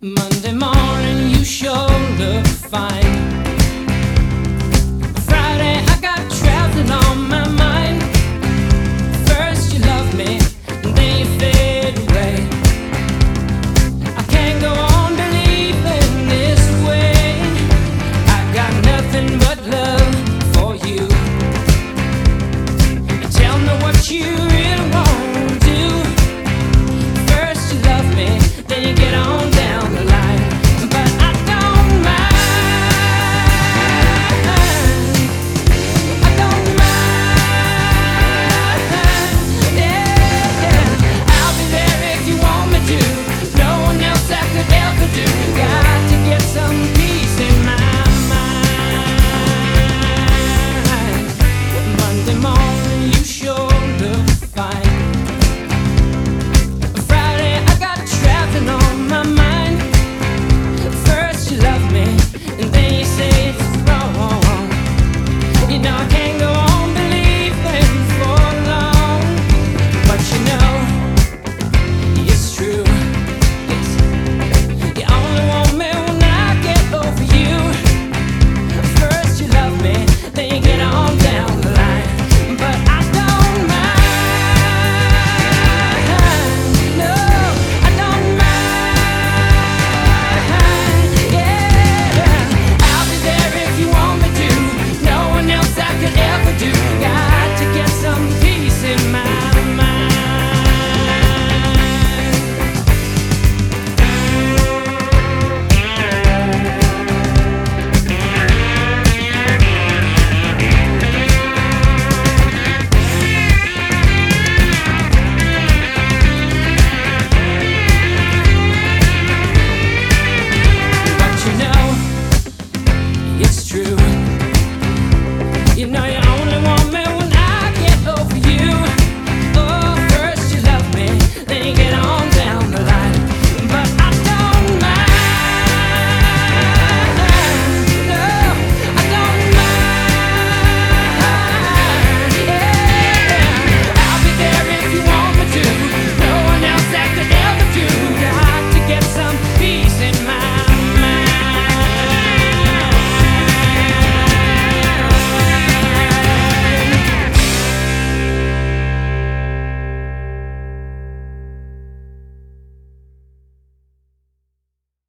Monday morning, you sure look fine.